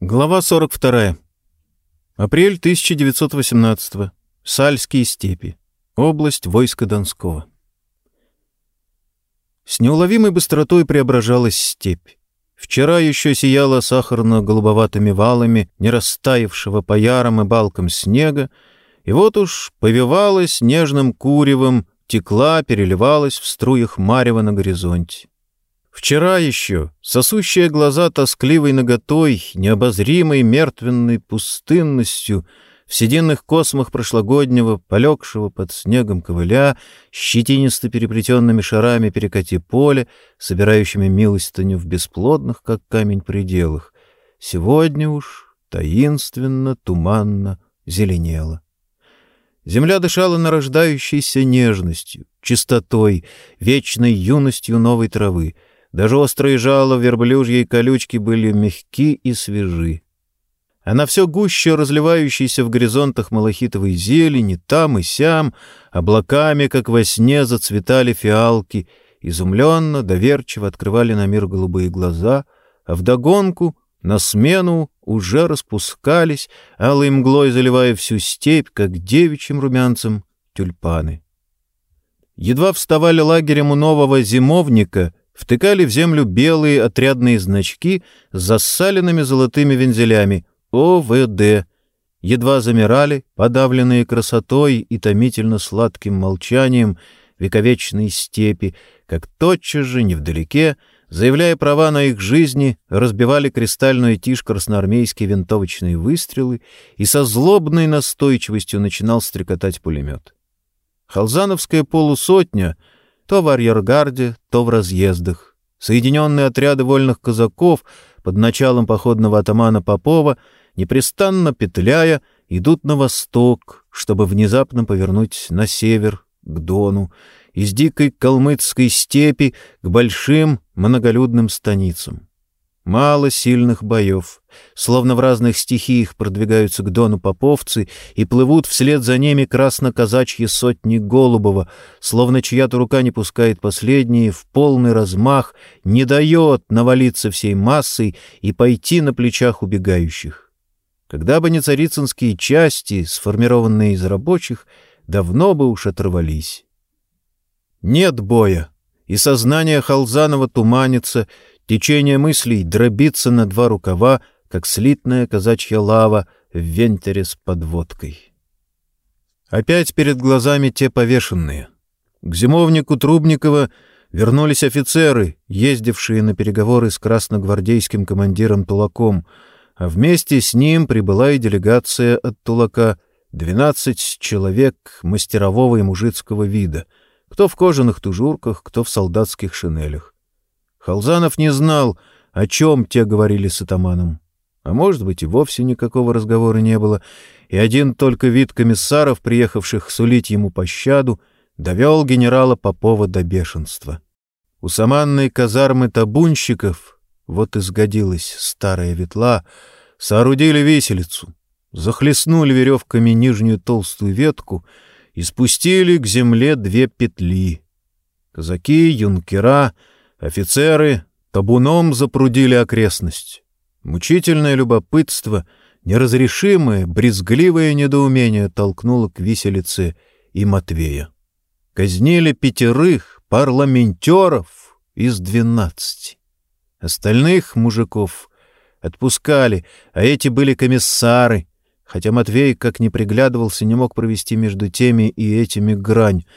Глава 42. Апрель 1918. Сальские степи. Область войска Донского. С неуловимой быстротой преображалась степь. Вчера еще сияла сахарно-голубоватыми валами не растаявшего по ярам и балкам снега, и вот уж повивалась нежным куревом, текла, переливалась в струях марева на горизонте. Вчера еще, сосущие глаза тоскливой наготой, необозримой мертвенной пустынностью, в сединных космах прошлогоднего, полегшего под снегом ковыля, щетинисто переплетенными шарами перекати поле, собирающими милостыню в бесплодных, как камень, пределах, сегодня уж таинственно, туманно зеленело. Земля дышала нарождающейся нежностью, чистотой, вечной юностью новой травы — даже острые жало верблюжьей колючки были мягки и свежи. А на все гуще разливающейся в горизонтах малахитовой зелени, там и сям, облаками, как во сне, зацветали фиалки, изумленно, доверчиво открывали на мир голубые глаза, а вдогонку, на смену, уже распускались, алой мглой заливая всю степь, как девичьим румянцем, тюльпаны. Едва вставали лагерем у нового зимовника — втыкали в землю белые отрядные значки с засаленными золотыми вензелями ОВД. Едва замирали, подавленные красотой и томительно сладким молчанием вековечной степи, как тотчас же, невдалеке, заявляя права на их жизни, разбивали кристальную тишь красноармейские винтовочные выстрелы и со злобной настойчивостью начинал стрекотать пулемет. Халзановская полусотня — то в арьергарде, то в разъездах. Соединенные отряды вольных казаков под началом походного атамана Попова, непрестанно петляя, идут на восток, чтобы внезапно повернуть на север, к Дону, из дикой калмыцкой степи к большим многолюдным станицам. Мало сильных боев. Словно в разных стихиях продвигаются к Дону поповцы и плывут вслед за ними красно-казачьи сотни Голубова, словно чья-то рука не пускает последние в полный размах, не дает навалиться всей массой и пойти на плечах убегающих. Когда бы не царицынские части, сформированные из рабочих, давно бы уж оторвались. Нет боя, и сознание Халзанова туманится, Течение мыслей дробится на два рукава, как слитная казачья лава в вентере с подводкой. Опять перед глазами те повешенные. К зимовнику Трубникова вернулись офицеры, ездившие на переговоры с красногвардейским командиром Тулаком, а вместе с ним прибыла и делегация от Тулака, двенадцать человек мастерового и мужицкого вида, кто в кожаных тужурках, кто в солдатских шинелях. Халзанов не знал, о чем те говорили с атаманом. А может быть, и вовсе никакого разговора не было, и один только вид комиссаров, приехавших сулить ему пощаду, довел генерала Попова до бешенства. У саманной казармы табунщиков, вот и сгодилась старая ветла, соорудили виселицу, захлестнули веревками нижнюю толстую ветку и спустили к земле две петли. Казаки, юнкера — Офицеры табуном запрудили окрестность. Мучительное любопытство, неразрешимое, брезгливое недоумение толкнуло к виселице и Матвея. Казнили пятерых парламентеров из двенадцати. Остальных мужиков отпускали, а эти были комиссары, хотя Матвей, как ни приглядывался, не мог провести между теми и этими грань —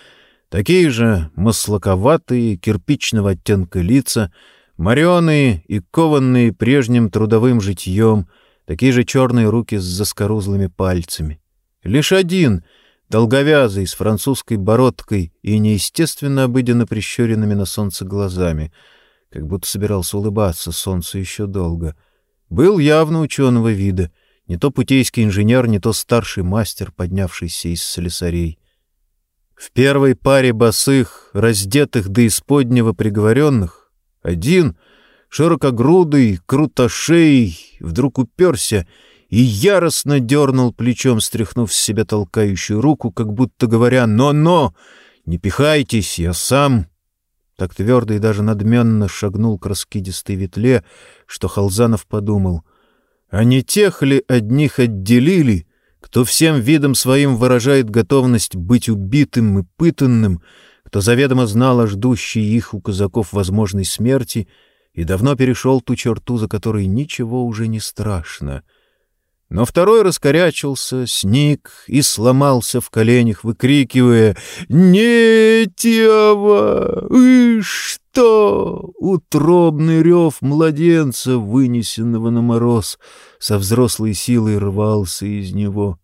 Такие же маслаковатые, кирпичного оттенка лица, мореные и кованные прежним трудовым житьем, такие же черные руки с заскорузлыми пальцами. Лишь один, долговязый, с французской бородкой и неестественно обыденно прищуренными на солнце глазами, как будто собирался улыбаться солнцу еще долго, был явно ученого вида, не то путейский инженер, не то старший мастер, поднявшийся из слесарей. В первой паре босых, раздетых до исподнего приговоренных, один, широкогрудый, крутошей, вдруг уперся и яростно дернул плечом, стряхнув с себя толкающую руку, как будто говоря «Но-но! Не пихайтесь, я сам!» Так твердо и даже надменно шагнул к раскидистой ветле, что Халзанов подумал А не тех ли одних отделили, кто всем видом своим выражает готовность быть убитым и пытанным, кто заведомо знал о ждущей их у казаков возможной смерти и давно перешел ту черту, за которой ничего уже не страшно. Но второй раскорячился, сник и сломался в коленях, выкрикивая «Не, Тева! И что?» Утробный рев младенца, вынесенного на мороз, со взрослой силой рвался из него.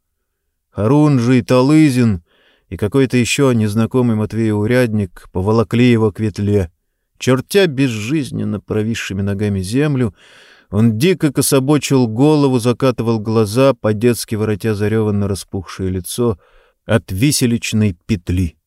Харун же и Талызин и какой-то еще незнакомый Матвею урядник поволокли его к ветле. Чертя безжизненно провисшими ногами землю, он дико кособочил голову, закатывал глаза, по-детски воротя зареванно распухшее лицо от виселичной петли.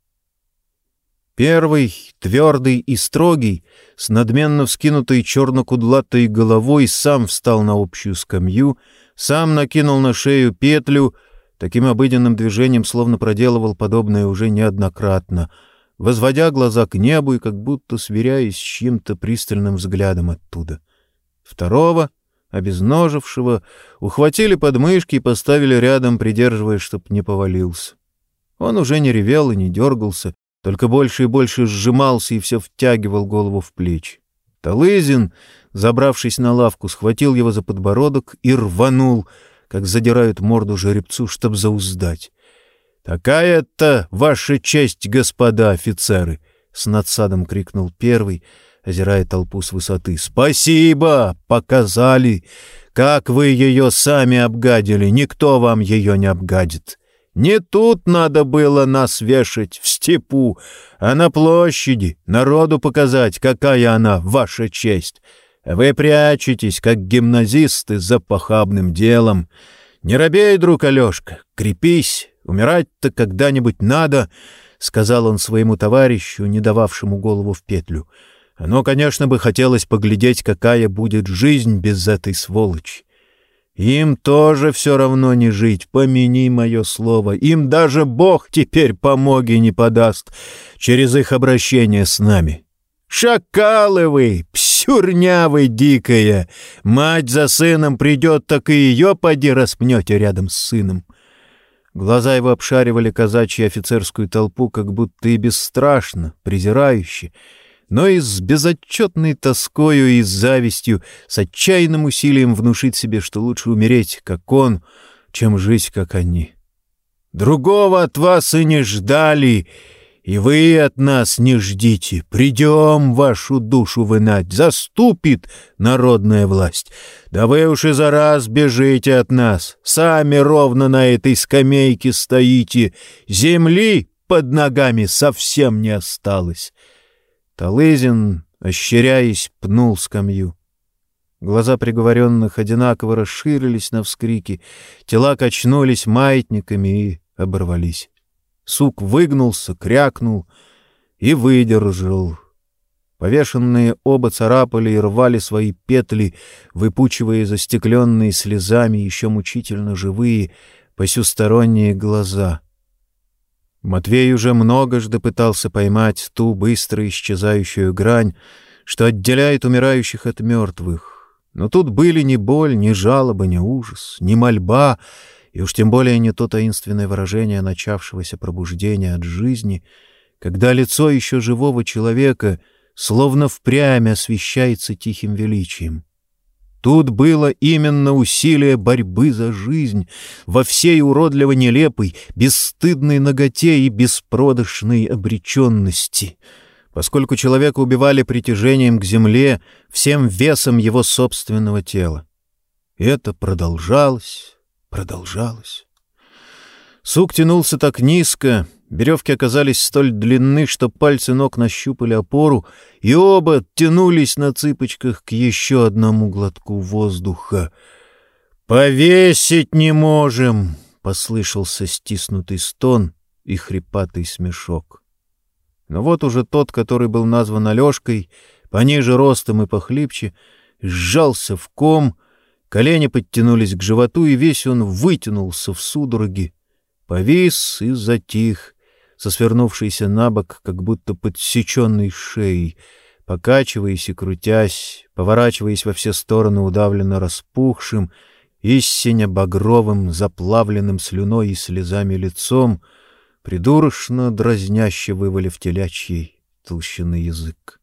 Первый, твердый и строгий, с надменно вскинутой черно-кудлатой головой, сам встал на общую скамью, сам накинул на шею петлю, таким обыденным движением словно проделывал подобное уже неоднократно — возводя глаза к небу и как будто сверяясь с чьим-то пристальным взглядом оттуда. Второго, обезножившего, ухватили подмышки и поставили рядом, придерживая, чтоб не повалился. Он уже не ревел и не дергался, только больше и больше сжимался и все втягивал голову в плечи. Талызин, забравшись на лавку, схватил его за подбородок и рванул, как задирают морду жеребцу, чтоб зауздать. «Такая-то ваша честь, господа офицеры!» — с надсадом крикнул первый, озирая толпу с высоты. «Спасибо! Показали! Как вы ее сами обгадили! Никто вам ее не обгадит! Не тут надо было нас вешать, в степу, а на площади, народу показать, какая она, ваша честь! Вы прячетесь, как гимназисты, за похабным делом! Не робей, друг Алешка, крепись!» Умирать-то когда-нибудь надо, — сказал он своему товарищу, не дававшему голову в петлю. Оно, конечно, бы хотелось поглядеть, какая будет жизнь без этой сволочи. Им тоже все равно не жить, помяни мое слово. Им даже Бог теперь помоги не подаст через их обращение с нами. Шакалы вы, псюрня вы дикая! Мать за сыном придет, так и ее поди распнете рядом с сыном. Глаза его обшаривали казачью офицерскую толпу, как будто и бесстрашно, презирающе, но и с безотчетной тоскою и завистью, с отчаянным усилием внушить себе, что лучше умереть, как он, чем жить, как они. «Другого от вас и не ждали!» И вы от нас не ждите, придем вашу душу вынать, заступит народная власть. Да вы уж и за раз бежите от нас, сами ровно на этой скамейке стоите, земли под ногами совсем не осталось. Талызин, ощеряясь, пнул скамью. Глаза приговоренных одинаково расширились на вскрики, тела качнулись маятниками и оборвались. Сук выгнулся, крякнул и выдержал. Повешенные оба царапали и рвали свои петли, выпучивая застекленные слезами еще мучительно живые посюсторонние глаза. Матвей уже многожды пытался поймать ту быстро исчезающую грань, что отделяет умирающих от мертвых. Но тут были ни боль, ни жалоба, ни ужас, ни мольба — и уж тем более не то таинственное выражение начавшегося пробуждения от жизни, когда лицо еще живого человека словно впрямь освещается тихим величием. Тут было именно усилие борьбы за жизнь во всей уродливо нелепой, бесстыдной ноготе и беспродышной обреченности, поскольку человека убивали притяжением к земле всем весом его собственного тела. Это продолжалось, продолжалось. Сук тянулся так низко, веревки оказались столь длинны, что пальцы ног нащупали опору, и оба тянулись на цыпочках к еще одному глотку воздуха. «Повесить не можем!» — послышался стиснутый стон и хрипатый смешок. Но вот уже тот, который был назван Алешкой, пониже ростом и похлипче, сжался в ком — Колени подтянулись к животу, и весь он вытянулся в судороги. Повис и затих, со свернувшейся на бок, как будто подсеченной шеей, покачиваясь и крутясь, поворачиваясь во все стороны удавленно распухшим, истиня багровым, заплавленным слюной и слезами лицом, придурочно дразняще вывалив телячий толщины язык.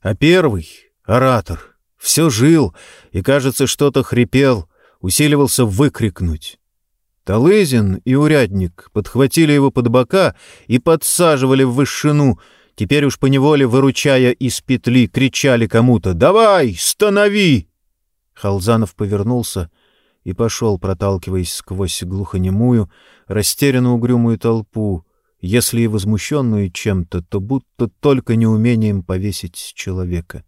А первый, оратор, все жил и, кажется, что-то хрипел, усиливался выкрикнуть. Талызин и урядник подхватили его под бока и подсаживали в вышину, теперь уж поневоле выручая из петли, кричали кому-то «Давай, станови!» Халзанов повернулся и пошел, проталкиваясь сквозь глухонемую, растерянно угрюмую толпу, если и возмущенную чем-то, то будто только неумением повесить человека.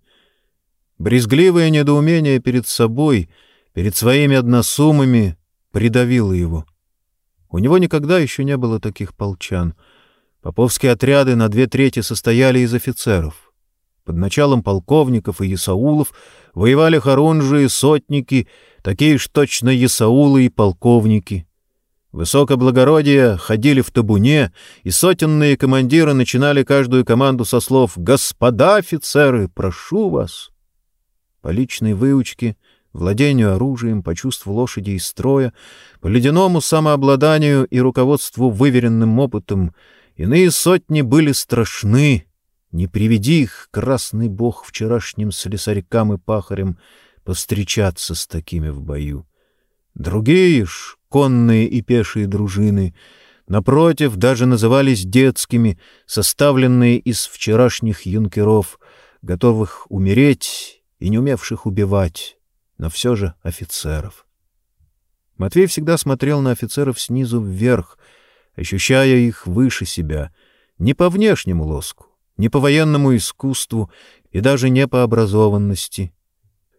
Брезгливое недоумение перед собой, перед своими односумами придавило его. У него никогда еще не было таких полчан. Поповские отряды на две трети состояли из офицеров. Под началом полковников и ясаулов воевали хорунжи и сотники, такие ж точно ясаулы и полковники. Высокоблагородие ходили в табуне, и сотенные командиры начинали каждую команду со слов «Господа офицеры, прошу вас!» По личной выучке — владению оружием, по чувству лошади и строя, по ледяному самообладанию и руководству выверенным опытом, иные сотни были страшны. Не приведи их, красный бог, вчерашним слесарькам и пахарям повстречаться с такими в бою. Другие ж, конные и пешие дружины, напротив, даже назывались детскими, составленные из вчерашних юнкеров, готовых умереть и не умевших убивать но все же офицеров. Матвей всегда смотрел на офицеров снизу вверх, ощущая их выше себя, не по внешнему лоску, не по военному искусству и даже не по образованности.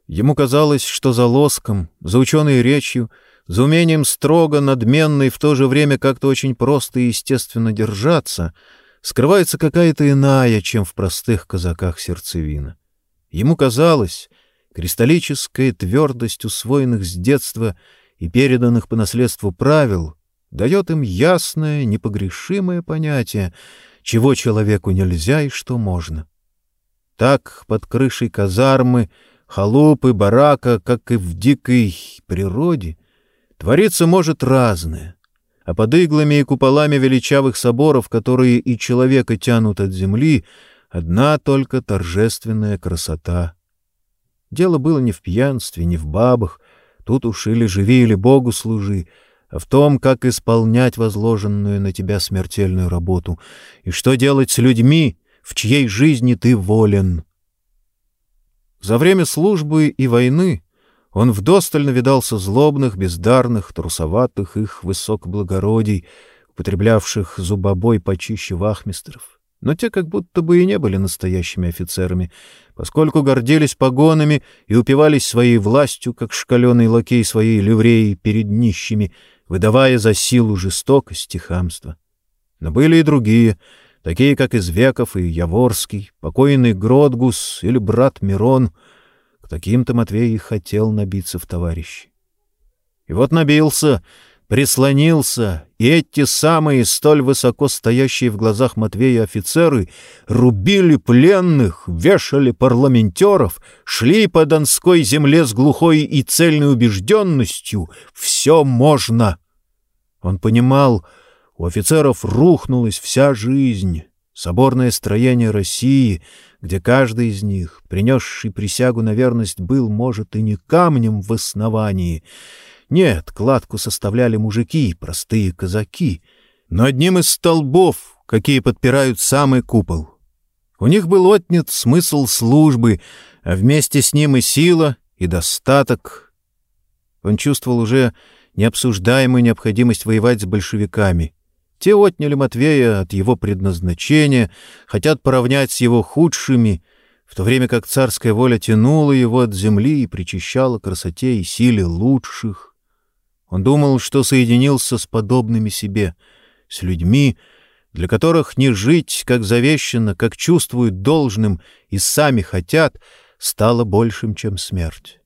Ему казалось, что за лоском, за ученой речью, за умением строго, надменно и в то же время как-то очень просто и естественно держаться, скрывается какая-то иная, чем в простых казаках сердцевина. Ему казалось, Кристаллическая твердость усвоенных с детства и переданных по наследству правил дает им ясное, непогрешимое понятие, чего человеку нельзя и что можно. Так под крышей казармы, халупы, барака, как и в дикой природе, твориться может разное, а под иглами и куполами величавых соборов, которые и человека тянут от земли, одна только торжественная красота — Дело было не в пьянстве, не в бабах, тут уж или живи, или Богу служи, а в том, как исполнять возложенную на тебя смертельную работу, и что делать с людьми, в чьей жизни ты волен. За время службы и войны он вдосталь навидался злобных, бездарных, трусоватых их высокоблагородий, употреблявших зубобой почище вахмистров но те как будто бы и не были настоящими офицерами, поскольку гордились погонами и упивались своей властью, как шкаленый лакей своей ливреи перед нищими, выдавая за силу жестокость и хамство. Но были и другие, такие как Извеков и Яворский, покойный Гродгус или брат Мирон. К таким-то Матвей и хотел набиться в товарищи. И вот набился — прислонился, и эти самые столь высоко стоящие в глазах Матвея офицеры рубили пленных, вешали парламентеров, шли по донской земле с глухой и цельной убежденностью «все можно». Он понимал, у офицеров рухнулась вся жизнь, соборное строение России, где каждый из них, принесший присягу на верность, был, может, и не камнем в основании — нет, кладку составляли мужики, простые казаки, но одним из столбов, какие подпирают самый купол. У них был отнят смысл службы, а вместе с ним и сила, и достаток. Он чувствовал уже необсуждаемую необходимость воевать с большевиками. Те отняли Матвея от его предназначения, хотят поравнять с его худшими, в то время как царская воля тянула его от земли и причащала красоте и силе лучших. Он думал, что соединился с подобными себе, с людьми, для которых не жить, как завещано, как чувствуют должным и сами хотят, стало большим, чем смерть.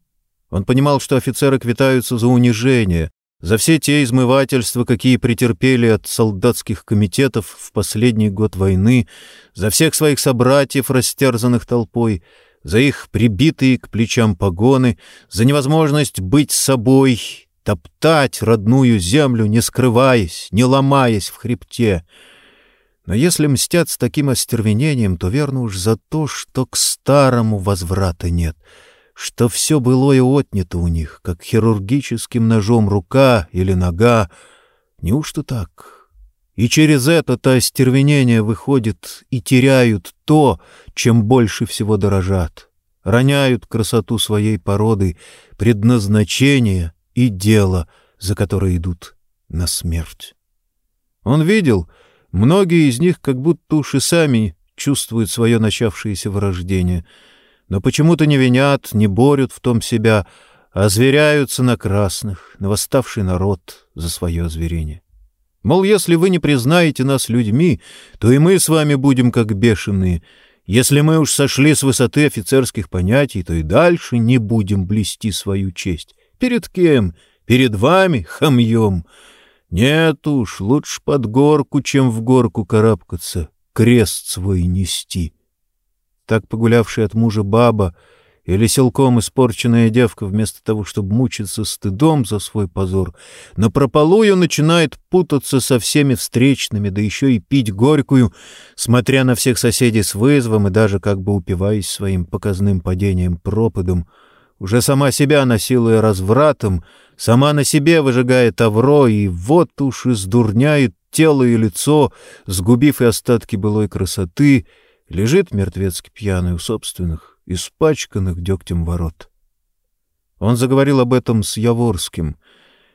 Он понимал, что офицеры квитаются за унижение, за все те измывательства, какие претерпели от солдатских комитетов в последний год войны, за всех своих собратьев, растерзанных толпой, за их прибитые к плечам погоны, за невозможность быть собой, топтать родную землю, не скрываясь, не ломаясь в хребте. Но если мстят с таким остервенением, то верно уж за то, что к старому возврата нет, что все былое отнято у них, как хирургическим ножом рука или нога. Неужто так? И через это-то остервенение выходит и теряют то, чем больше всего дорожат, роняют красоту своей породы, предназначение и дело, за которое идут на смерть. Он видел, многие из них как будто уж и сами чувствуют свое начавшееся вырождение, но почему-то не винят, не борют в том себя, а зверяются на красных, на восставший народ за свое озверение. Мол, если вы не признаете нас людьми, то и мы с вами будем как бешеные. Если мы уж сошли с высоты офицерских понятий, то и дальше не будем блести свою честь. Перед кем? Перед вами, хамьем. Нет уж, лучше под горку, чем в горку карабкаться, крест свой нести. Так погулявшая от мужа баба или силком испорченная девка, вместо того, чтобы мучиться стыдом за свой позор, на прополую начинает путаться со всеми встречными, да еще и пить горькую, смотря на всех соседей с вызовом и даже как бы упиваясь своим показным падением пропадом, уже сама себя насилуя развратом, сама на себе выжигает тавро, и вот уж издурняет тело и лицо, сгубив и остатки былой красоты, лежит мертвецки пьяный у собственных испачканных дегтем ворот. Он заговорил об этом с Яворским,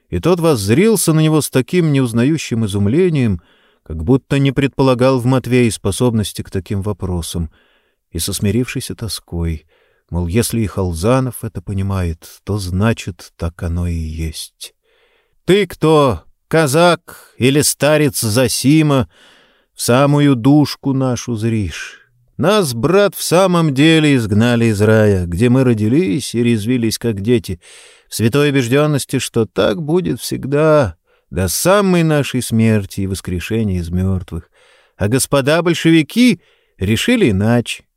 и тот воззрился на него с таким неузнающим изумлением, как будто не предполагал в Матвее способности к таким вопросам, и со смирившейся тоской, мол, если и Халзанов это понимает, то значит, так оно и есть. «Ты кто, казак или старец Засима, в самую душку нашу зришь?» Нас, брат, в самом деле изгнали из рая, где мы родились и резвились, как дети, в святой убежденности, что так будет всегда, до самой нашей смерти и воскрешения из мертвых. А господа большевики решили иначе.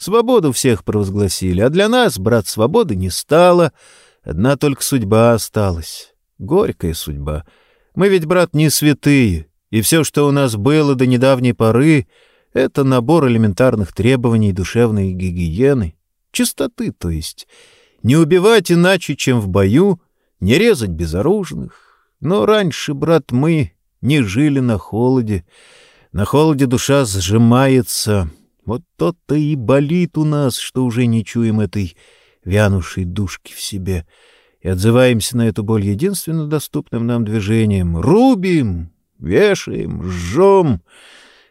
Свободу всех провозгласили, а для нас, брат, свободы не стало, одна только судьба осталась. Горькая судьба. Мы ведь, брат, не святые, и все, что у нас было до недавней поры — это набор элементарных требований душевной гигиены, чистоты, то есть. Не убивать иначе, чем в бою, не резать безоружных. Но раньше, брат, мы не жили на холоде. На холоде душа сжимается. Вот то-то и болит у нас, что уже не чуем этой вянувшей душки в себе и отзываемся на эту боль единственно доступным нам движением. Рубим, вешаем, жжем —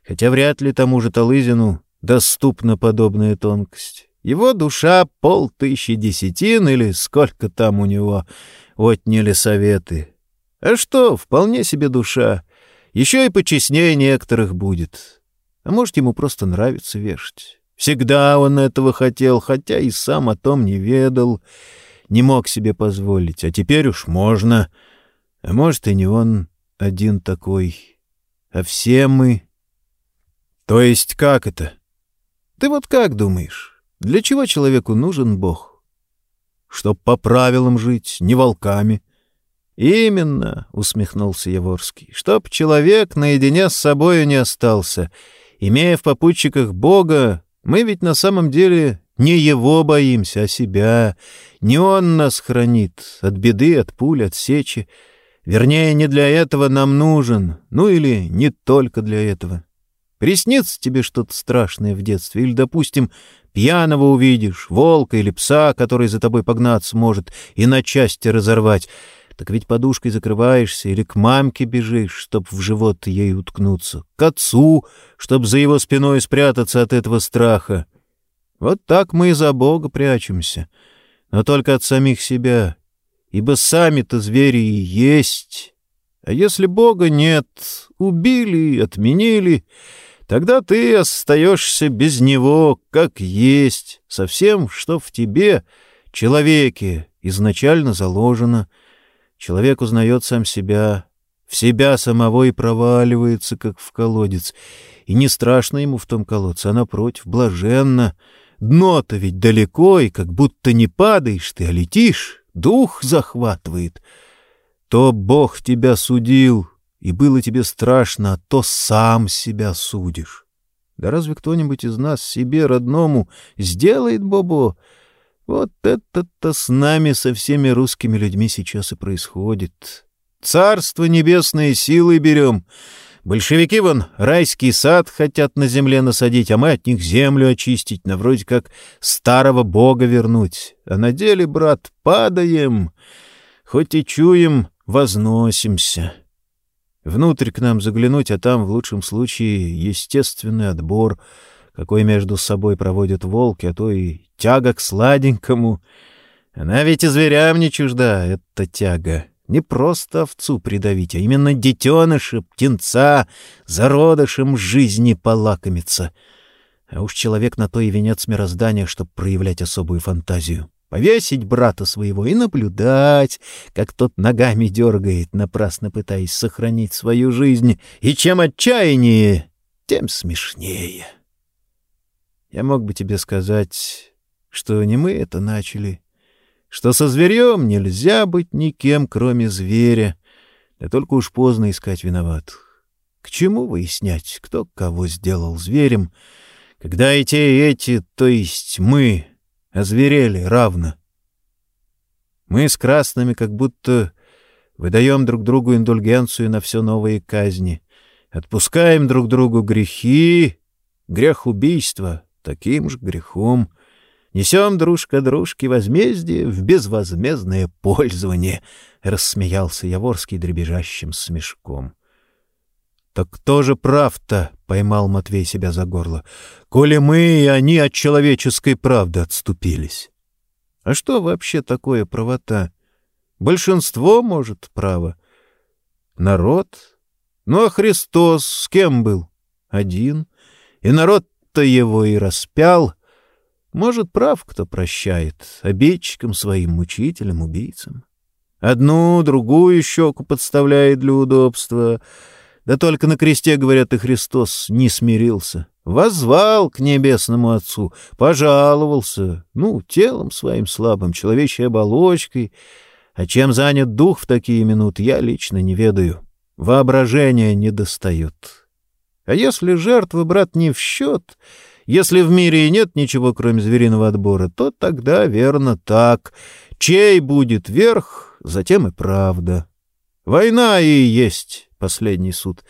хотя вряд ли тому же Талызину доступна подобная тонкость. Его душа полтысячи десятин или сколько там у него отняли советы. А что, вполне себе душа. Еще и почестнее некоторых будет. А может, ему просто нравится вешать. Всегда он этого хотел, хотя и сам о том не ведал, не мог себе позволить. А теперь уж можно. А может, и не он один такой. А все мы то есть как это? Ты вот как думаешь, для чего человеку нужен Бог? Чтоб по правилам жить, не волками. Именно, усмехнулся Яворский, чтоб человек наедине с собою не остался. Имея в попутчиках Бога, мы ведь на самом деле не его боимся, а себя. Не он нас хранит от беды, от пуль, от сечи. Вернее, не для этого нам нужен, ну или не только для этого. Приснится тебе что-то страшное в детстве, или, допустим, пьяного увидишь, волка или пса, который за тобой погнаться может и на части разорвать, так ведь подушкой закрываешься или к мамке бежишь, чтоб в живот ей уткнуться, к отцу, чтоб за его спиной спрятаться от этого страха. Вот так мы и за Бога прячемся, но только от самих себя, ибо сами-то звери и есть. А если Бога нет, убили, отменили — Тогда ты остаешься без него, как есть, со всем, что в тебе, человеке, изначально заложено. Человек узнает сам себя, в себя самого и проваливается, как в колодец. И не страшно ему в том колодце, а напротив, блаженно. Дно-то ведь далеко, и как будто не падаешь ты, а летишь, дух захватывает. То Бог тебя судил, и было тебе страшно, а то сам себя судишь. Да разве кто-нибудь из нас себе родному сделает, Бобо? Вот это-то с нами, со всеми русскими людьми сейчас и происходит. Царство небесное силой берем. Большевики вон райский сад хотят на земле насадить, а мы от них землю очистить, на вроде как старого бога вернуть. А на деле, брат, падаем, хоть и чуем, возносимся. Внутрь к нам заглянуть, а там, в лучшем случае, естественный отбор, какой между собой проводят волки, а то и тяга к сладенькому. Она ведь и зверям не чужда, эта тяга. Не просто овцу придавить, а именно детеныша, птенца, зародышем жизни полакомиться. А уж человек на то и венец мироздания, чтобы проявлять особую фантазию повесить брата своего и наблюдать, как тот ногами дергает, напрасно пытаясь сохранить свою жизнь, и чем отчаяннее, тем смешнее. Я мог бы тебе сказать, что не мы это начали, что со зверем нельзя быть никем, кроме зверя, да только уж поздно искать виноватых. К чему выяснять, кто кого сделал зверем, когда и те, и эти, то есть мы, озверели равно. Мы с красными как будто выдаем друг другу индульгенцию на все новые казни, отпускаем друг другу грехи, грех убийства таким же грехом, несем дружка дружке возмездие в безвозмездное пользование, — рассмеялся Яворский дребезжащим смешком. «Так кто же прав-то?» — поймал Матвей себя за горло. «Коли мы и они от человеческой правды отступились». А что вообще такое правота? Большинство, может, право. Народ? Ну, а Христос с кем был? Один. И народ-то его и распял. Может, прав кто прощает, обидчикам своим, мучителям, убийцам. Одну, другую щеку подставляет для удобства — да только на кресте, говорят, и Христос не смирился. Возвал к небесному Отцу, пожаловался, ну, телом своим слабым, человечьей оболочкой. А чем занят дух в такие минуты, я лично не ведаю. Воображение не достает. А если жертва, брат, не в счет, если в мире и нет ничего, кроме звериного отбора, то тогда верно так. Чей будет верх, затем и правда. Война и есть последний суд.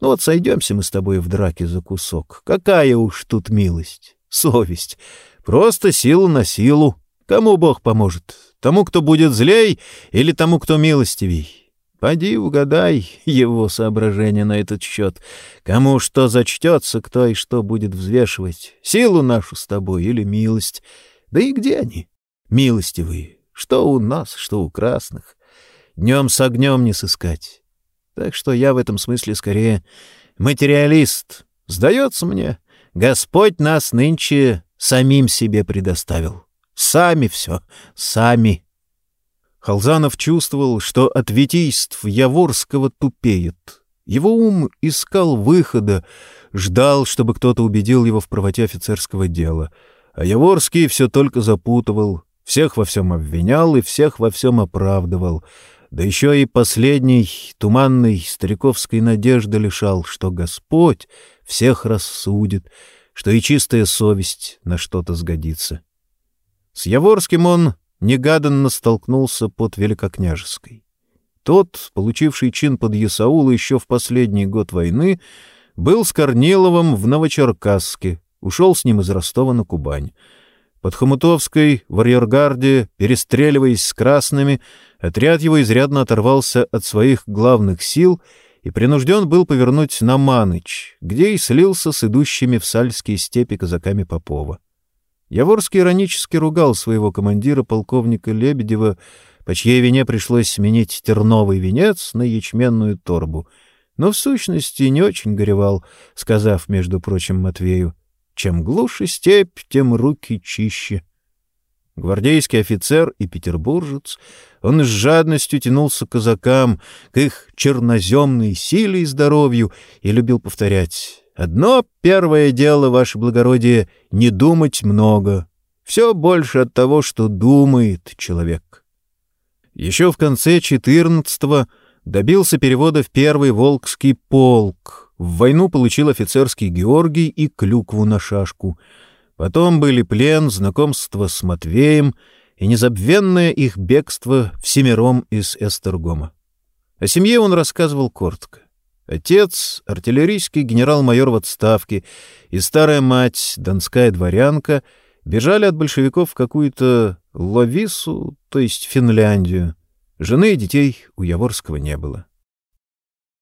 Ну вот сойдемся мы с тобой в драке за кусок. Какая уж тут милость, совесть. Просто силу на силу. Кому Бог поможет? Тому, кто будет злей, или тому, кто милостивей? Поди угадай его соображения на этот счет. Кому что зачтется, кто и что будет взвешивать. Силу нашу с тобой или милость. Да и где они, милостивые? Что у нас, что у красных? Днем с огнем не сыскать. Так что я в этом смысле скорее материалист. Сдается мне, Господь нас нынче самим себе предоставил. Сами все, сами. Халзанов чувствовал, что от витийств Яворского тупеет. Его ум искал выхода, ждал, чтобы кто-то убедил его в правоте офицерского дела. А Яворский все только запутывал, всех во всем обвинял и всех во всем оправдывал — да еще и последней туманной стариковской надежды лишал, что Господь всех рассудит, что и чистая совесть на что-то сгодится. С Яворским он негаданно столкнулся под Великокняжеской. Тот, получивший чин под Ясаула еще в последний год войны, был с Корниловым в Новочеркасске, ушел с ним из Ростова на Кубань. Под Хомутовской, в арьергарде, перестреливаясь с красными, отряд его изрядно оторвался от своих главных сил и принужден был повернуть на Маныч, где и слился с идущими в сальские степи казаками Попова. Яворский иронически ругал своего командира, полковника Лебедева, по чьей вине пришлось сменить терновый венец на ячменную торбу, но в сущности не очень горевал, сказав, между прочим, Матвею, чем глуше степь, тем руки чище. Гвардейский офицер и петербуржец, он с жадностью тянулся к казакам, к их черноземной силе и здоровью, и любил повторять Одно первое дело, ваше благородие, не думать много. Все больше от того, что думает человек. Еще в конце XIV добился перевода в Первый Волкский полк. В войну получил офицерский Георгий и клюкву на шашку. Потом были плен, знакомство с Матвеем и незабвенное их бегство всемиром из Эстергома. О семье он рассказывал коротко. Отец — артиллерийский генерал-майор в отставке, и старая мать, донская дворянка, бежали от большевиков в какую-то Ловису, то есть Финляндию. Жены и детей у Яворского не было.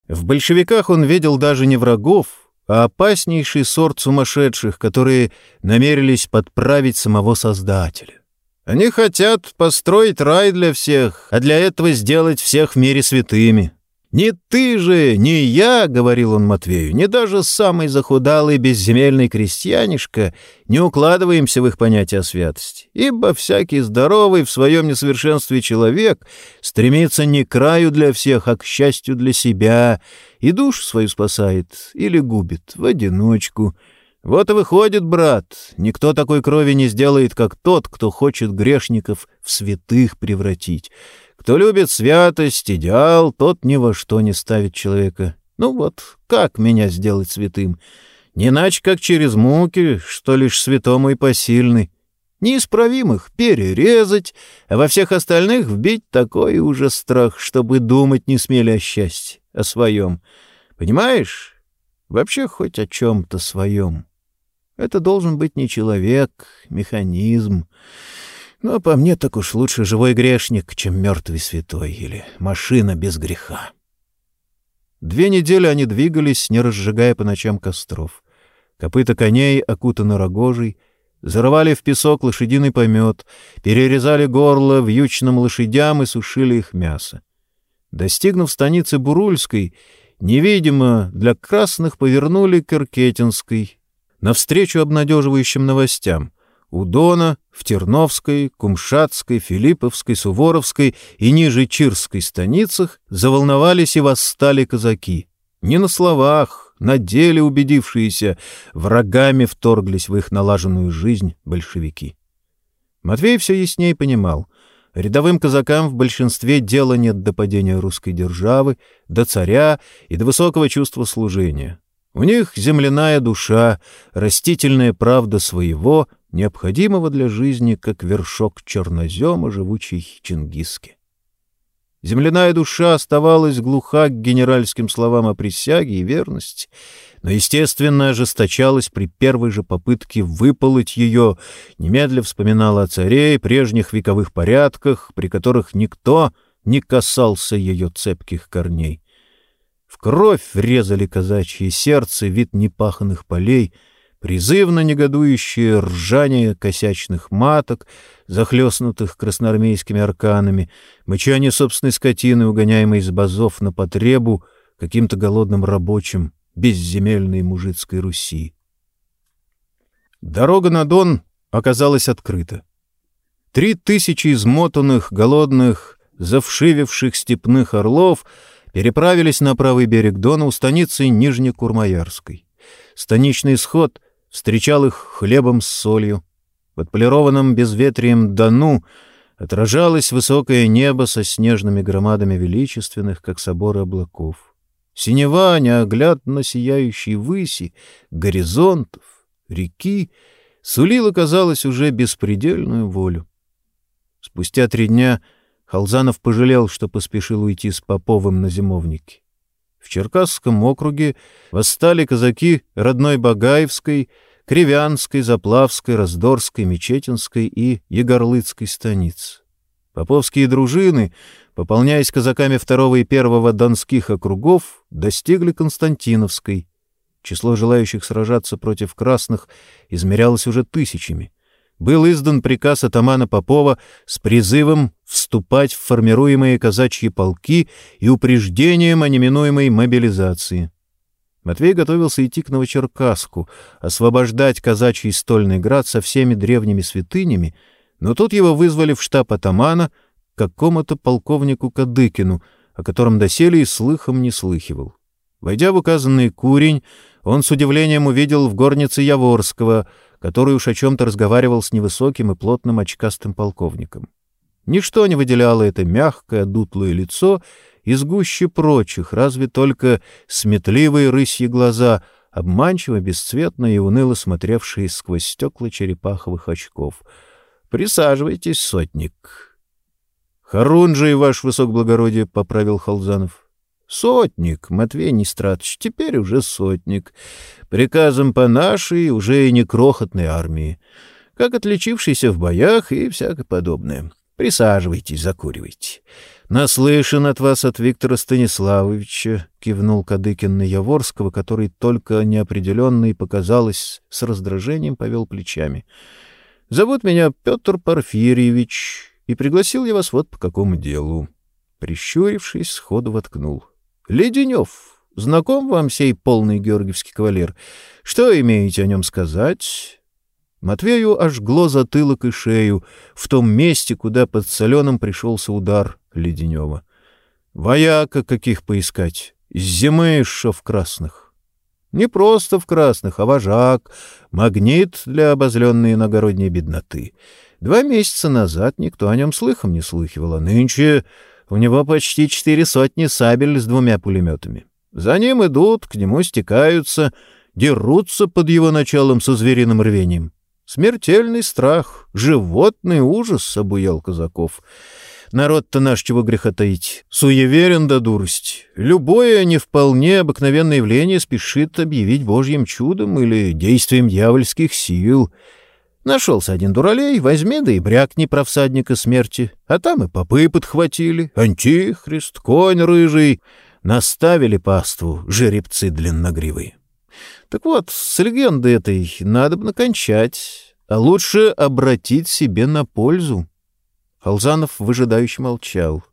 В большевиках он видел даже не врагов, а опаснейший сорт сумасшедших, которые намерились подправить самого Создателя. Они хотят построить рай для всех, а для этого сделать всех в мире святыми. «Не ты же, не я, — говорил он Матвею, — не даже самый захудалый безземельный крестьянишка не укладываемся в их понятие о святости, ибо всякий здоровый в своем несовершенстве человек стремится не к краю для всех, а к счастью для себя, и душу свою спасает или губит в одиночку». Вот и выходит, брат, никто такой крови не сделает, как тот, кто хочет грешников в святых превратить. Кто любит святость, идеал, тот ни во что не ставит человека. Ну вот, как меня сделать святым? Не иначе, как через муки, что лишь святому и посильный. Неисправимых перерезать, а во всех остальных вбить такой уже страх, чтобы думать не смели о счастье, о своем. Понимаешь? Вообще хоть о чем-то своем. Это должен быть не человек, механизм. Но по мне так уж лучше живой грешник, чем мертвый святой или машина без греха. Две недели они двигались, не разжигая по ночам костров. Копыта коней окутаны рогожей, зарывали в песок лошадиный помет, перерезали горло вьючным лошадям и сушили их мясо. Достигнув станицы Бурульской, невидимо для красных повернули к Иркетинской, навстречу обнадеживающим новостям. У Дона, в Терновской, Кумшатской, Филипповской, Суворовской и ниже Чирской станицах заволновались и восстали казаки. Не на словах, на деле убедившиеся, врагами вторглись в их налаженную жизнь большевики. Матвей все яснее понимал — Рядовым казакам в большинстве дела нет до падения русской державы, до царя и до высокого чувства служения. У них земляная душа, растительная правда своего, необходимого для жизни, как вершок чернозема, живучей Чингиске. Земляная душа оставалась глуха к генеральским словам о присяге и верности, но, естественно, ожесточалась при первой же попытке выполоть ее, немедля вспоминала о царе и прежних вековых порядках, при которых никто не касался ее цепких корней. В кровь врезали казачье сердце вид непаханных полей, призывно негодующее ржание косячных маток, захлестнутых красноармейскими арканами, мычание собственной скотины, угоняемой из базов на потребу каким-то голодным рабочим безземельной мужицкой Руси. Дорога на Дон оказалась открыта. Три тысячи измотанных, голодных, завшививших степных орлов — переправились на правый берег Дона у станицы Нижнекурмаярской. Станичный сход встречал их хлебом с солью. В отполированном безветрием Дону отражалось высокое небо со снежными громадами величественных, как соборы облаков. Синева, неоглядно сияющей выси, горизонтов, реки, сулила, казалось, уже беспредельную волю. Спустя три дня — Халзанов пожалел, что поспешил уйти с Поповым на зимовнике. В Черкасском округе восстали казаки родной Багаевской, Кривянской, Заплавской, Раздорской, Мечетинской и Егорлыцкой станиц. Поповские дружины, пополняясь казаками второго и первого донских округов, достигли Константиновской. Число желающих сражаться против красных измерялось уже тысячами был издан приказ атамана Попова с призывом вступать в формируемые казачьи полки и упреждением о неминуемой мобилизации. Матвей готовился идти к Новочеркасску, освобождать казачий стольный град со всеми древними святынями, но тут его вызвали в штаб атамана к какому-то полковнику Кадыкину, о котором доселе и слыхом не слыхивал. Войдя в указанный курень, он с удивлением увидел в горнице Яворского, который уж о чем-то разговаривал с невысоким и плотным очкастым полковником. Ничто не выделяло это мягкое, дутлое лицо из гуще прочих, разве только сметливые рысьи глаза, обманчиво, бесцветно и уныло смотревшие сквозь стекла черепаховых очков. «Присаживайтесь, сотник». «Харунжий, ваш высокоблагородие», — поправил Халзанов. «Сотник, Матвей Нестратович, теперь уже сотник. Приказом по нашей, уже и не крохотной армии. Как отличившийся в боях и всякое подобное. Присаживайтесь, закуривайте. Наслышан от вас от Виктора Станиславовича, кивнул Кадыкин на Яворского, который только неопределенно и показалось с раздражением повел плечами. Зовут меня Петр Порфирьевич, и пригласил я вас вот по какому делу. Прищурившись, сходу воткнул. Леденев, знаком вам сей полный георгиевский кавалер? Что имеете о нем сказать? Матвею ожгло затылок и шею в том месте, куда под соленым пришелся удар Леденева. Вояка каких поискать? Из зимы в красных. Не просто в красных, а вожак, магнит для обозленной иногородней бедноты. Два месяца назад никто о нем слыхом не слыхивал, а нынче у него почти четыре сотни сабель с двумя пулеметами. За ним идут, к нему стекаются, дерутся под его началом со звериным рвением. Смертельный страх, животный ужас обуял казаков. Народ-то наш чего греха таить, суеверен до дурость. Любое не вполне обыкновенное явление спешит объявить божьим чудом или действием дьявольских сил. Нашелся один дуралей, возьми да и брякни про всадника смерти. А там и попы подхватили, антихрист, конь рыжий. Наставили паству жеребцы длинногривые. Так вот, с легендой этой надо бы накончать, а лучше обратить себе на пользу. Халзанов выжидающе молчал.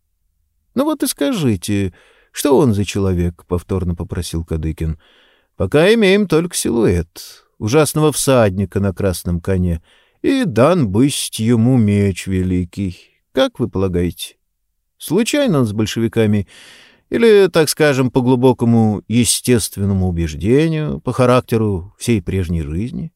— Ну вот и скажите, что он за человек? — повторно попросил Кадыкин. — Пока имеем только силуэт ужасного всадника на красном коне, и дан бысть ему меч великий. Как вы полагаете? Случайно он с большевиками или, так скажем, по глубокому естественному убеждению, по характеру всей прежней жизни?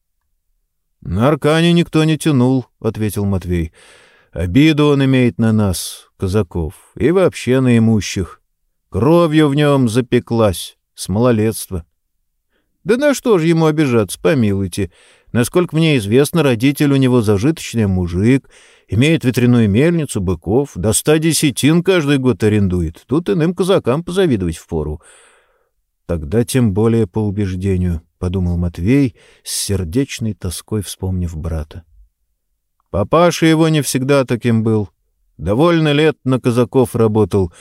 — На Аркане никто не тянул, — ответил Матвей. — Обиду он имеет на нас, казаков, и вообще на имущих. Кровью в нем запеклась с малолетства. — Да на что же ему обижаться, помилуйте. Насколько мне известно, родитель у него зажиточный мужик — Имеет ветряную мельницу, быков, до ста десятин каждый год арендует. Тут иным казакам позавидовать впору. Тогда тем более по убеждению, — подумал Матвей, с сердечной тоской вспомнив брата. Папаша его не всегда таким был. Довольно лет на казаков работал.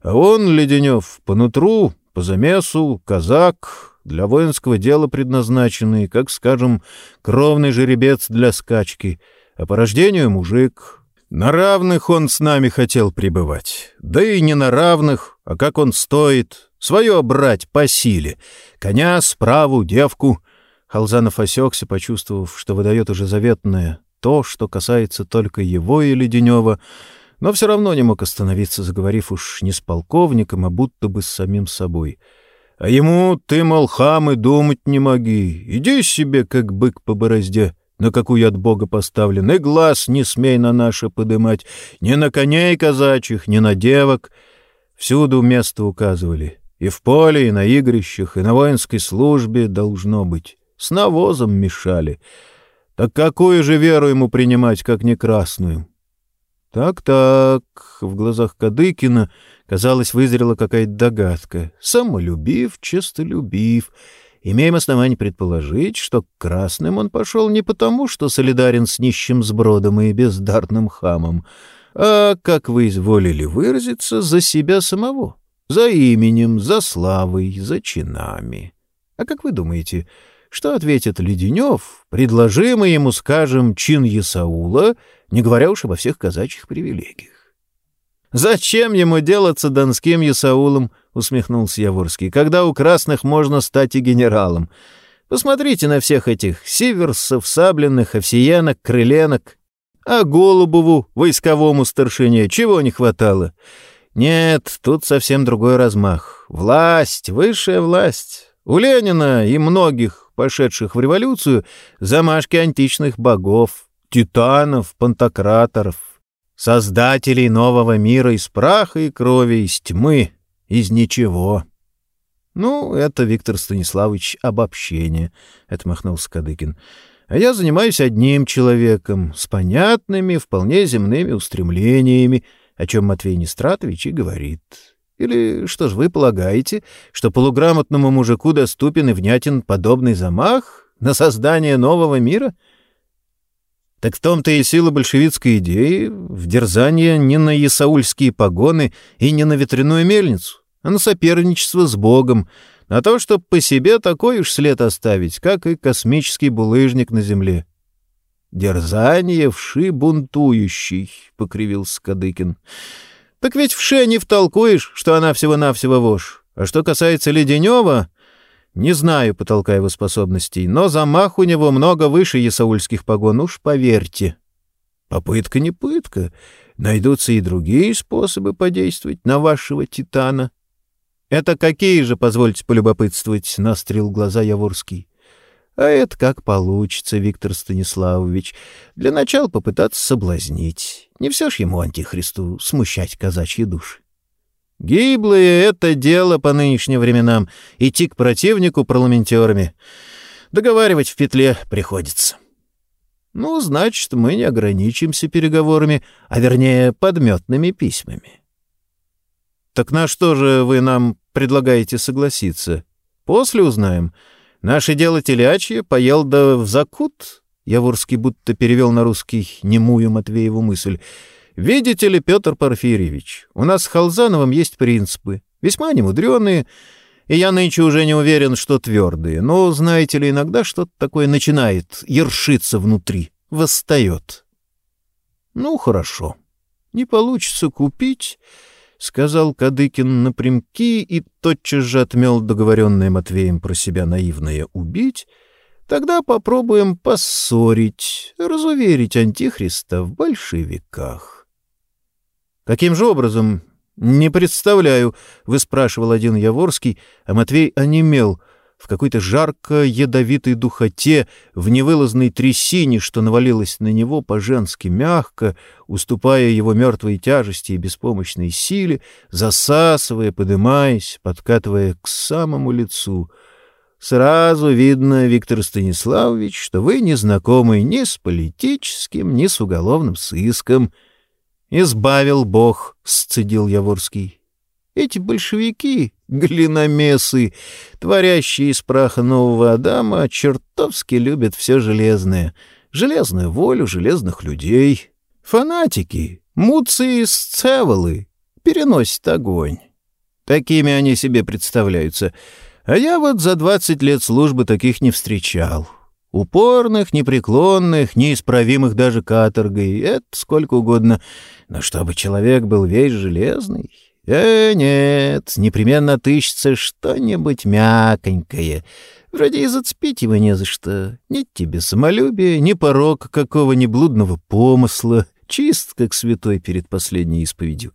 А он, Леденев, по нутру, по замесу, казак, для воинского дела предназначенный, как, скажем, кровный жеребец для скачки — а по рождению мужик. На равных он с нами хотел пребывать. Да и не на равных, а как он стоит. Свое брать по силе. Коня, справу, девку. Халзанов осекся, почувствовав, что выдает уже заветное то, что касается только его и Леденева, но все равно не мог остановиться, заговорив уж не с полковником, а будто бы с самим собой. А ему ты, мол, хам, и думать не моги. Иди себе, как бык по борозде на какую от Бога поставлен, и глаз не смей на наше подымать, ни на коней казачьих, ни на девок. Всюду место указывали, и в поле, и на игрищах, и на воинской службе должно быть. С навозом мешали. Так какую же веру ему принимать, как не красную? Так-так, в глазах Кадыкина, казалось, вызрела какая-то догадка. Самолюбив, честолюбив — Имеем основание предположить, что красным он пошел не потому, что солидарен с нищим сбродом и бездарным хамом, а, как вы изволили выразиться, за себя самого, за именем, за славой, за чинами. А как вы думаете, что ответит Леденев, предложимый ему, скажем, чин Ясаула, не говоря уж обо всех казачьих привилегиях? «Зачем ему делаться донским Ясаулом?» — усмехнулся Яворский. «Когда у красных можно стать и генералом. Посмотрите на всех этих сиверсов, сабленных, овсиянок, крыленок. А Голубову, войсковому старшине, чего не хватало? Нет, тут совсем другой размах. Власть, высшая власть. У Ленина и многих, пошедших в революцию, замашки античных богов, титанов, пантократоров, создателей нового мира из праха и крови, из тьмы, из ничего. Ну, это, Виктор Станиславович, обобщение, — отмахнулся Кадыкин. А я занимаюсь одним человеком, с понятными, вполне земными устремлениями, о чем Матвей Нестратович и говорит. Или что ж вы полагаете, что полуграмотному мужику доступен и внятен подобный замах на создание нового мира? Так в том-то и сила большевистской идеи в дерзание не на ясаульские погоны и не на ветряную мельницу, а на соперничество с Богом, на то, чтобы по себе такой уж след оставить, как и космический булыжник на Земле. «Дерзание вши бунтующий», — покривился Кадыкин. «Так ведь вше не втолкуешь, что она всего-навсего вошь. А что касается Леденева, не знаю потолка его способностей, но замах у него много выше ясаульских погон, уж поверьте». «Попытка не пытка. Найдутся и другие способы подействовать на вашего Титана». «Это какие же, позвольте полюбопытствовать?» — настрил глаза Яворский. «А это как получится, Виктор Станиславович. Для начала попытаться соблазнить. Не все ж ему, антихристу, смущать казачьи души. Гиблое — это дело по нынешним временам — идти к противнику парламентерами. Договаривать в петле приходится». «Ну, значит, мы не ограничимся переговорами, а вернее подметными письмами». «Так на что же вы нам предлагаете согласиться? После узнаем. Наше дело телячье, поел да в закут». Яворский будто перевел на русский немую Матвееву мысль. «Видите ли, Петр Порфирьевич, у нас с Халзановым есть принципы, весьма немудреные, и я нынче уже не уверен, что твердые, но, знаете ли, иногда что-то такое начинает ершиться внутри, восстает». «Ну, хорошо. Не получится купить...» — сказал Кадыкин напрямки и тотчас же отмел договоренное Матвеем про себя наивное «убить», тогда попробуем поссорить, разуверить Антихриста в большевиках. «Каким же образом?» «Не представляю», — выспрашивал один Яворский, а Матвей онемел — в какой-то жарко-ядовитой духоте, в невылазной трясине, что навалилось на него по-женски мягко, уступая его мертвой тяжести и беспомощной силе, засасывая, подымаясь, подкатывая к самому лицу. Сразу видно, Виктор Станиславович, что вы не знакомы ни с политическим, ни с уголовным сыском. «Избавил Бог», — сцедил Яворский. «Эти большевики, глиномесы, творящие из праха нового Адама, чертовски любят все железное, железную волю железных людей. Фанатики, муцы сцеволы, переносят огонь. Такими они себе представляются. А я вот за двадцать лет службы таких не встречал. Упорных, непреклонных, неисправимых даже каторгой, это сколько угодно. Но чтобы человек был весь железный, «Э, нет, непременно отыщется что-нибудь мяконькое. Вроде и зацепить его не за что. Нет тебе самолюбия, ни порог какого, ни блудного помысла. Чист, как святой перед последней исповедью.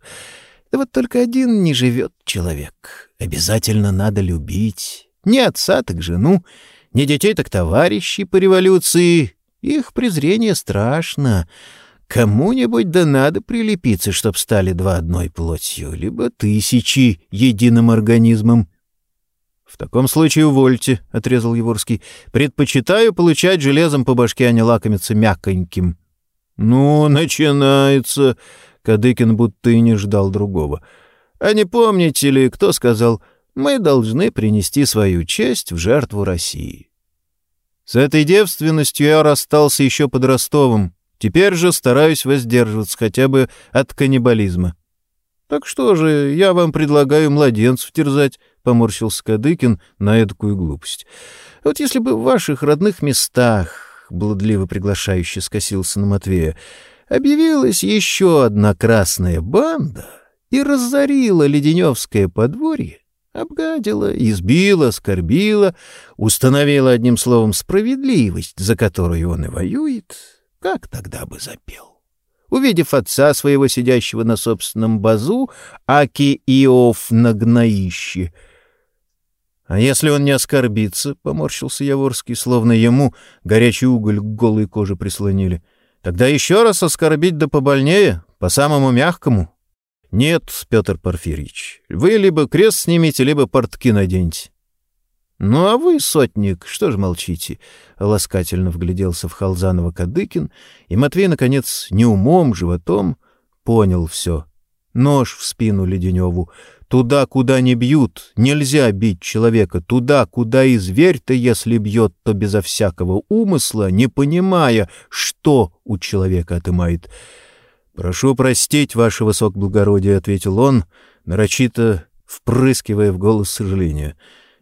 Да вот только один не живет человек. Обязательно надо любить. Не отца, так жену, не детей, так товарищей по революции. Их презрение страшно». Кому-нибудь да надо прилепиться, чтоб стали два одной плотью, либо тысячи единым организмом. — В таком случае увольте, — отрезал Еворский. — Предпочитаю получать железом по башке, а не лакомиться мягконьким. — Ну, начинается. Кадыкин будто и не ждал другого. — А не помните ли, кто сказал, мы должны принести свою честь в жертву России? С этой девственностью я расстался еще под Ростовом, Теперь же стараюсь воздерживаться хотя бы от каннибализма. — Так что же, я вам предлагаю младенцев терзать, — поморщился Кадыкин на эдакую глупость. — Вот если бы в ваших родных местах, — блудливо приглашающе скосился на Матвея, — объявилась еще одна красная банда и разорила Леденевское подворье, обгадила, избила, оскорбила, установила одним словом справедливость, за которую он и воюет, как тогда бы запел? увидев отца своего, сидящего на собственном базу, аки Иов на гноище. — А если он не оскорбится, — поморщился Яворский, словно ему горячий уголь к голой коже прислонили, — тогда еще раз оскорбить да побольнее, по самому мягкому. — Нет, Петр Порфирьевич, вы либо крест снимите, либо портки наденьте. «Ну а вы, сотник, что же молчите?» — ласкательно вгляделся в Халзанова Кадыкин, и Матвей, наконец, не умом, животом понял все. Нож в спину Леденеву. Туда, куда не бьют, нельзя бить человека. Туда, куда и зверь-то, если бьет, то безо всякого умысла, не понимая, что у человека отымает. «Прошу простить, ваше высокоблагородие», — ответил он, нарочито впрыскивая в голос сожаления.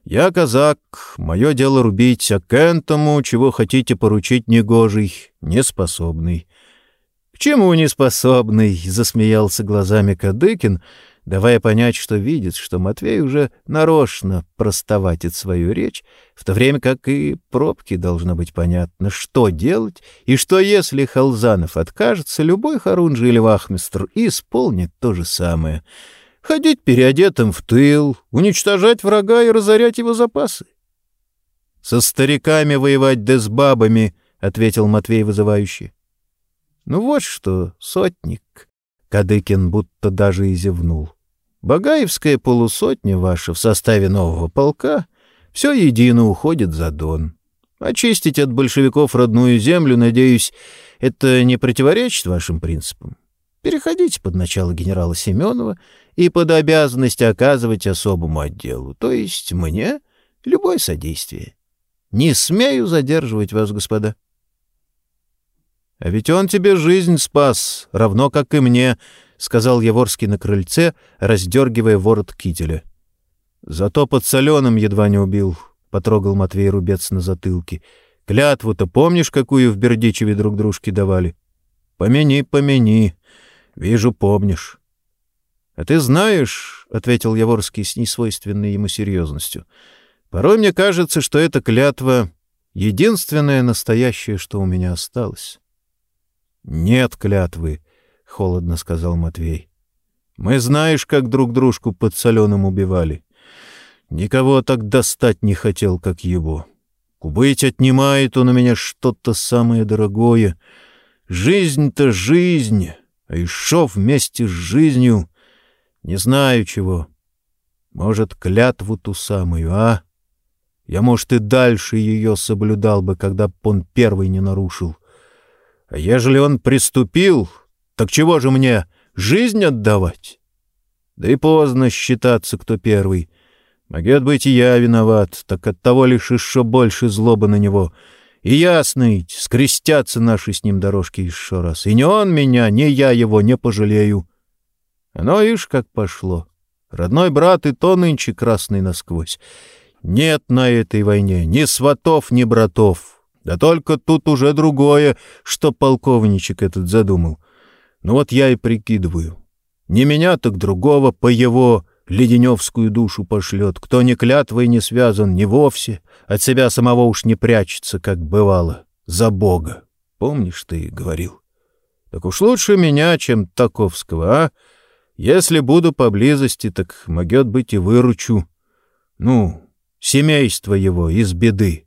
Я казак, мое дело рубить, а к этому, чего хотите поручить негожий, неспособный. — К чему неспособный? — засмеялся глазами Кадыкин, давая понять, что видит, что Матвей уже нарочно простоватит свою речь, в то время как и пробке должно быть понятно, что делать, и что если Халзанов откажется, любой Харунжи или Вахмистр исполнит то же самое — ходить переодетым в тыл, уничтожать врага и разорять его запасы. — Со стариками воевать да с бабами, — ответил Матвей вызывающе. — Ну вот что, сотник, — Кадыкин будто даже и зевнул. — Багаевская полусотня ваша в составе нового полка все едино уходит за Дон. Очистить от большевиков родную землю, надеюсь, это не противоречит вашим принципам? Переходите под начало генерала Семенова и под обязанность оказывать особому отделу, то есть мне, любое содействие. Не смею задерживать вас, господа. — А ведь он тебе жизнь спас, равно как и мне, — сказал Яворский на крыльце, раздергивая ворот кителя. — Зато под соленым едва не убил, — потрогал Матвей рубец на затылке. — Клятву-то помнишь, какую в Бердичеве друг дружке давали? — Помяни, помяни. Вижу, помнишь. — А ты знаешь, — ответил Яворский с несвойственной ему серьезностью, — порой мне кажется, что эта клятва — единственное настоящее, что у меня осталось. — Нет клятвы, — холодно сказал Матвей. — Мы знаешь, как друг дружку под соленым убивали. Никого так достать не хотел, как его. Кубыть отнимает он у меня что-то самое дорогое. Жизнь-то жизнь, а еще вместе с жизнью не знаю чего. Может, клятву ту самую, а? Я, может, и дальше ее соблюдал бы, когда б он первый не нарушил. А ежели он приступил, так чего же мне, жизнь отдавать? Да и поздно считаться, кто первый. Могет быть, и я виноват, так от того лишь еще больше злоба на него — и ясно ведь, скрестятся наши с ним дорожки еще раз. И не он меня, не я его не пожалею. Оно, ишь, как пошло. Родной брат и то нынче красный насквозь. Нет на этой войне ни сватов, ни братов. Да только тут уже другое, что полковничек этот задумал. Ну вот я и прикидываю. Не меня, так другого, по его леденевскую душу пошлет, кто ни клятвой не связан, ни вовсе, от себя самого уж не прячется, как бывало, за Бога. Помнишь, ты говорил? Так уж лучше меня, чем Таковского, а? Если буду поблизости, так могет быть и выручу. Ну, семейство его из беды.